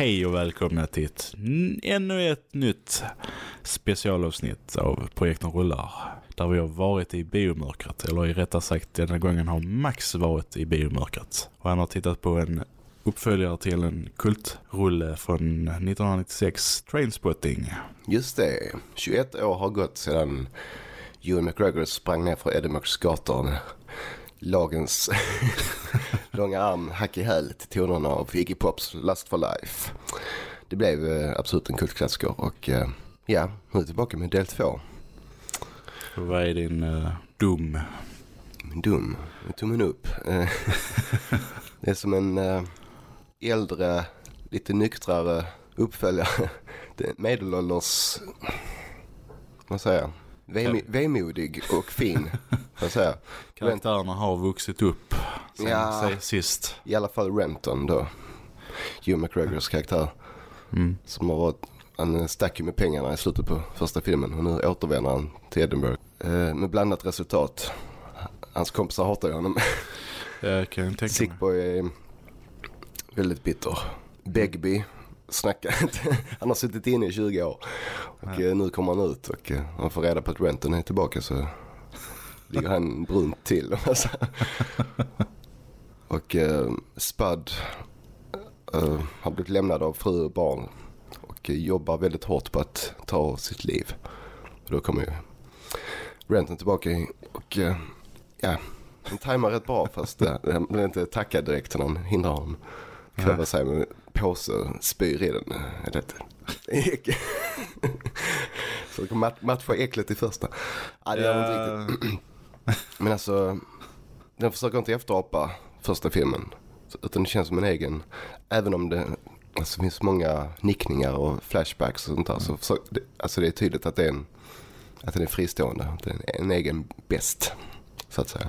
Hej och välkomna till ett, ännu ett nytt specialavsnitt av Projekten Rullar. Där vi har varit i biomörkret, eller i rätta sagt denna gången har Max varit i biomörkret. Och han har tittat på en uppföljare till en kultrulle från 1996, Trainspotting. Just det, 21 år har gått sedan Ewan McGregor sprang ner för Edinburghs gator. Lagens långa arm hack i häl till tonerna av Iggy Pops Lust for Life. Det blev eh, absolut en kultklassiker och eh, ja, nu är tillbaka med del två. Vad är din uh, dum? Min dum? Tummen upp. Eh, det är som en äldre, lite nyktrare uppföljare. Medelålders, vad säger jag? Vem, vemodig och fin, jag säga. Karaktärerna har vuxit upp sen Ja. sist. I alla fall Renton då. Hugh McGregors karaktär. Mm. Som har varit, han stack ju med pengarna i slutet på första filmen. Och nu återvänder han till Edinburgh. Eh, med blandat resultat. Hans kompisar hatar ju honom. Jag kan tänka mig. Sickboy är väldigt bitter. Begbie snackar inte. Han har suttit inne i 20 år. Och eh, nu kommer han ut och eh, han får reda på att Renton är tillbaka så ligger han brunt till. och eh, Spud eh, har blivit lämnad av fru och barn. Och eh, jobbar väldigt hårt på att ta sitt liv. Och då kommer ju Renton tillbaka och eh, ja, han tajmar rätt bra fast eh, han blir inte tackad direkt när han hindrar honom. Kväva sig med en påse och spyr i den. eh. Så det kommer mat- matcha äcklet i första. Ja, det gör inte riktigt. Men alltså, den försöker inte efterapa första filmen. Utan det känns som en egen, även om det alltså, finns många nickningar och flashbacks och sånt där. Så försök, det, alltså det är tydligt att det är en, att den är fristående. Att det är en egen bäst, så att säga.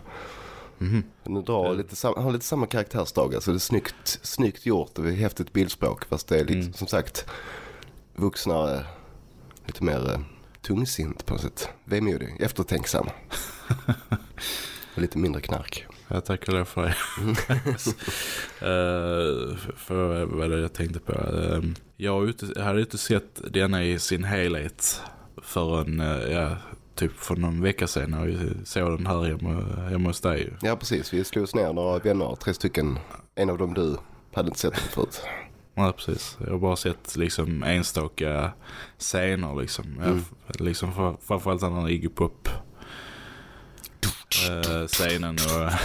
Mhm. Den drar lite, har lite samma karaktärsdrag. Alltså det är snyggt, snyggt gjort och häftigt bildspråk. Fast det är lite, Mm. som sagt, vuxnare, lite mer eh, tungsint på något sätt. Vemodig, eftertänksam. Och lite mindre knark. Jag tackar lov för det. uh, för vad jag tänkte på. Uh, jag ute, jag hade inte sett denna i sin helhet förrän, uh, ja, typ för någon vecka sedan när vi såg den här hemma, hemma hos dig. Ja precis, vi slog oss ner några vänner, tre stycken. En av dem du hade inte sett den förut. Ja, precis. Jag har bara sett liksom enstaka scener liksom. Mm. f- liksom för, framförallt den här Iggy Pop uh, scenen och uh,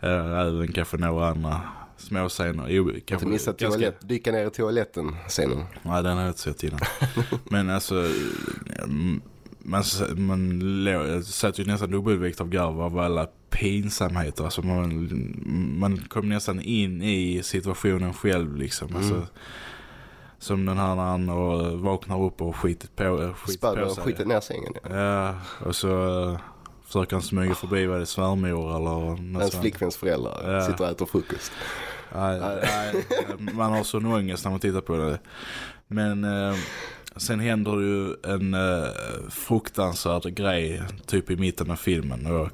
även kanske några andra små scener. Jo, Inte kanske missa ganska- toalett, dyka ner i toaletten scenen. Nej, den har jag inte sett innan. Men alltså, mm, man, man satt ju nästan dubbelvikt av garv av alla pinsamheter. Alltså man, man kom nästan in i situationen själv liksom. Mm. Alltså, som den här när han och vaknar upp och skitit på, skit Spad på och sig. skitit ner sängen. Ja. Ja, och så uh, försöker han smyga förbi vad det är svärmor eller Hans flickväns föräldrar Ja. sitter och äter frukost. Nej, nej, man har sån ångest när man tittar på det. Men eh, sen händer det ju en eh, fruktansvärd grej typ i mitten av filmen och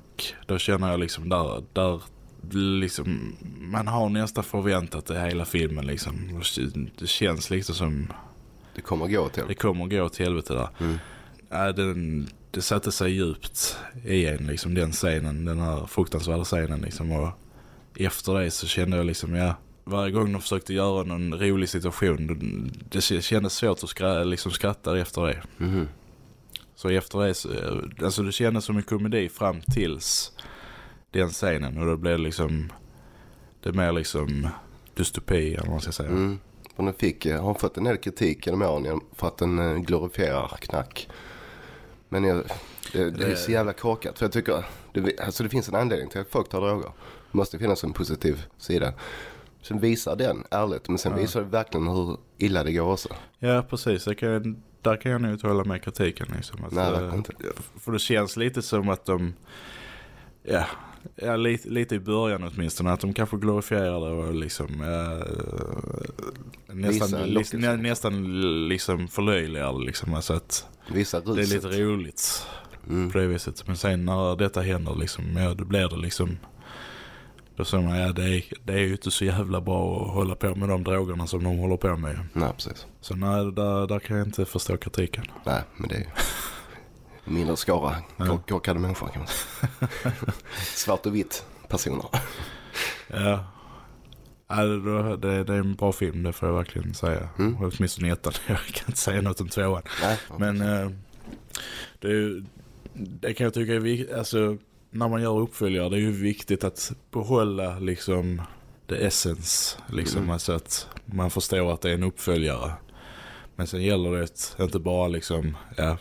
då känner jag liksom där, där liksom, man har nästan förväntat det hela filmen liksom. Det känns liksom som Det kommer gå till. det kommer gå till helvete där. Mm. Ja, den, det satte sig djupt i en liksom den scenen, den här fruktansvärda scenen liksom och efter det så kände jag liksom ja, varje gång de försökte göra någon rolig situation det, kändes svårt att skratta, liksom skratta efter det. Mhm. Så efter det så, alltså det kändes som en komedi fram tills den scenen och då blev det liksom det mer liksom dystopi eller vad man ska säga. Mm. Och den fick, eh, har fått en del kritik genom åren för att den eh, glorifierar knack. Men jag, det, det är så jävla korkat. För jag tycker, det, alltså det finns en anledning till att folk tar droger. Det måste finnas en positiv sida. Sen visar den ärligt, men sen Ja. visar det verkligen hur illa det går också. Ja, precis. Jag kan, där kan jag nog inte hålla med kritiken. Liksom. Att, Nej, eh, verkligen inte. För det känns lite som att de... Ja, ja lite, lite i början åtminstone. Att de kanske glorifierar det och liksom... eh, nästan, Visa en li, lockelse. nä, nästan liksom förlöjligar. Liksom. Alltså att Visar det är lite roligt Mm. på det viset. Men sen när detta händer liksom, ja, då blir det liksom... Då sa man, ja det är, det är ju inte så jävla bra att hålla på med de drogerna som de håller på med. Nej, precis. Så nej, där, där kan jag inte förstå kritiken. Nej, men det är ju mindre skara korkade människor kan man säga. Svart och vitt personer. Ja. Ja, det, det, är en bra film, det får jag verkligen säga. Mm. Åtminstone ettan. Jag kan inte säga något om tvåan. Nej, Men eh, det, är det kan jag tycka är viktigt. Alltså, när man gör uppföljare, det är ju viktigt att behålla liksom the essence. Liksom, Mm. alltså att man förstår att det är en uppföljare. Men sen gäller det att inte bara liksom, ja,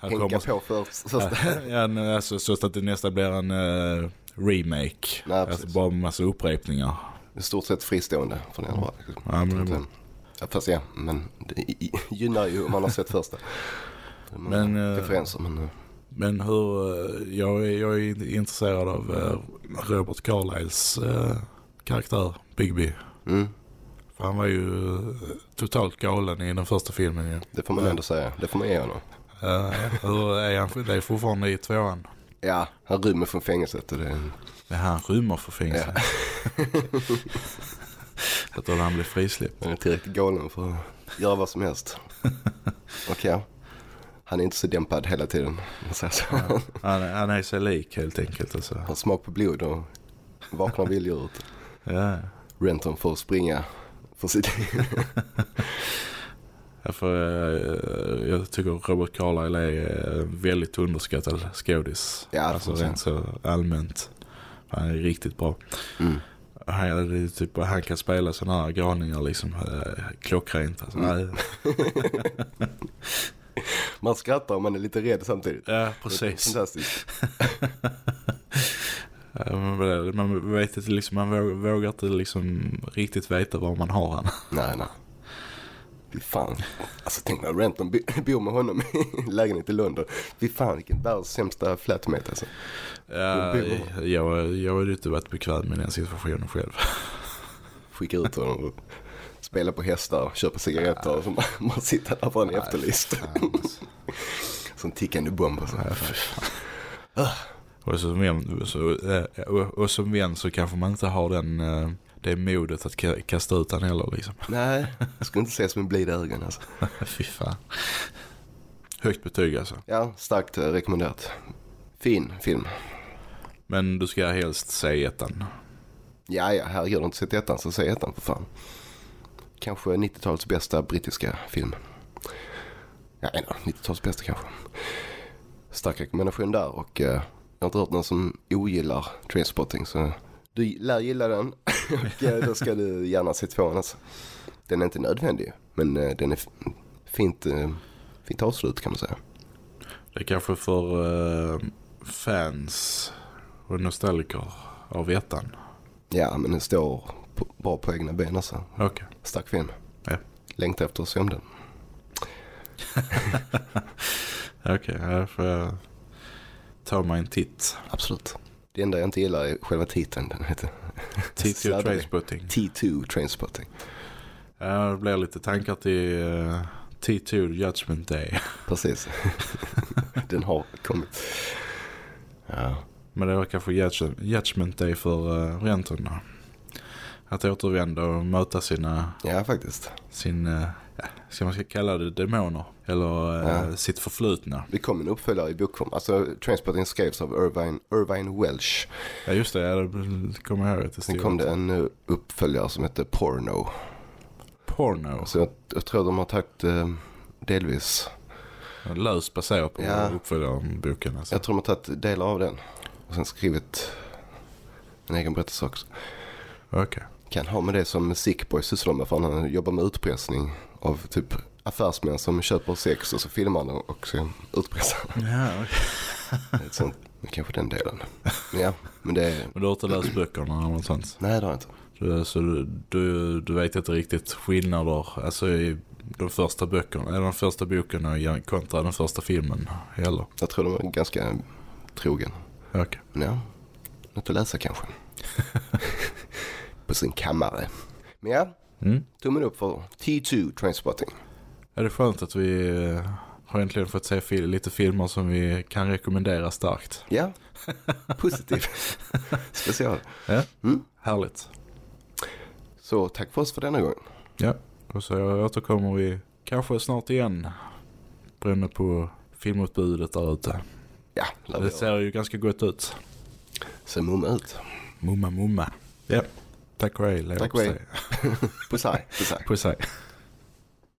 här Hänka kommer, på först. först. ja, nej, alltså, så att det nästa blir en eh, remake. Nej, alltså bara en massa upprepningar. I stort sett fristående från den andra. liksom. Ja, men, Inte- Ja, fast ja, men det gynnar ju om man har sett första. Men, Men, eh, Referenser, men eh, Men hur, eh, jag, är, jag är intresserad av eh, Robert Carlyles eh, karaktär, Bigby. mm, För han var ju eh, totalt galen i den första filmen ju. det får man ändå säga. Det får man ge honom. Uh, hur är han? Det är fortfarande i tvåan. Ja, han rymmer från fängelset och det här han rymmer för fängelse. Ja. jag tror han blir frisläppt. Han är tillräckligt galen för att göra vad som helst. Och ja, han är inte så dämpad hela tiden. så. Han, är- han är sig lik helt enkelt. Alltså. Han smak på blod och vaknar vilddjuret. Ja. Renton får springa för sitt liv. Ja, för, eh, jag tycker Robert Carlyle är eh, väldigt underskattad skådis. Ja, alltså man rent så allmänt. Han är riktigt bra. Mm. Han, typ, han kan spela sådana här galningar liksom eh, klockrent. Alltså, Mm. Man skrattar och man är lite rädd samtidigt. Ja, precis. Fantastiskt. Det- Man, vet inte, liksom, man vå- vågar inte liksom riktigt veta var man har han. Nej, nej. Fy fan. Alltså tänk när Renton bo- bor med honom i lägenhet i London. Fy fan vilken världens sämsta flatmate alltså. Ja, jag, jag har ju inte varit bekväm med den situationen själv. Skicka ut honom och spela på hästar, köpa cigaretter och så man, man sitter där bara en efterlyst. Fan, alltså. Som tickande bomb och så. Ja, fan. Och som, vän, så, eh, och, och som vän så kanske man inte har den, eh, det modet att ka- kasta ut den heller liksom. Nej, jag skulle inte säga som en blida ögon alltså. Fy fan. Högt betyg alltså. Ja, starkt eh, rekommenderat. Fin film. Men du ska helst se ettan. Ja, ja, herregud, har du inte sett ettan så se ettan för fan. Kanske 90-talets bästa brittiska film. Ja, en av 90-talets bästa kanske. Stark rekommendation där och eh, jag har inte hört någon som ogillar Trainspotting så du lär gilla den och eh, då ska du gärna se tvåan alltså. Den är inte nödvändig men eh, den är fint, eh, fint avslut kan man säga. Det är kanske för eh, fans och nostalgiker av ettan. Ja, men den står på, bra på egna ben alltså. Okej. Stark film. Ja. Längtar efter att se om den. Okej, här får jag ta mig en titt. Absolut. Det enda jag inte gillar är själva titeln. Den heter Titt till Sadly. Trainspotting. T2 Trainspotting. Ja, det blir lite tankar till uh, T2 Judgment Day. Precis. den har kommit. Ja. Men det var kanske Judgment Day för uh, Renton. då. Att återvända och möta sina, ja, faktiskt. sin, uh, ska man kalla det demoner? Eller uh, Ja. sitt förflutna. Det kom en uppföljare i bokform. Alltså Trainspotting skrevs av Irvine, Irvine Welsh. Ja just det, ja, det kommer jag ihåg. det Sen kom det en eh, uppföljare som hette Porno. Porno. Så jag, jag tror de har tagit eh, delvis. Löst baserat på Ja. uppföljarboken. Alltså. Jag tror de har tagit delar av den. Och sen skrivit en egen berättelse också. Okej. Kan ha med det som Sickboy sysslar med för han jobbar med utpressning av typ affärsmän som köper sex och så filmar han och så utpressar. Ja. Ett sånt, kanske den delen. Men ja, men det är, Men du har inte läst böckerna eller något sånt? nej det har jag inte. Så, så du, du, du vet inte riktigt skillnader alltså i de första böckerna, eller den första boken och kontra den första filmen heller? Jag tror de är ganska trogen. Okej. Men ja, något att läsa kanske. På sin kammare. Men ja, Mm. tummen upp för T2 Trainspotting. Är det skönt att vi eh, har äntligen fått se fil lite filmer som vi kan rekommendera starkt. Ja, positiv. Special. Ja, Mm. härligt. Så tack för oss för denna gång. Ja, och så återkommer vi kanske snart igen. Beroende på filmutbudet där ute. Ja, Det göra. ser ju ganska gott ut. Ser mumma ut. Mumma mumma. Ja, tack och hej. Tack och hej. Puss hej. Puss hej. Puss hej.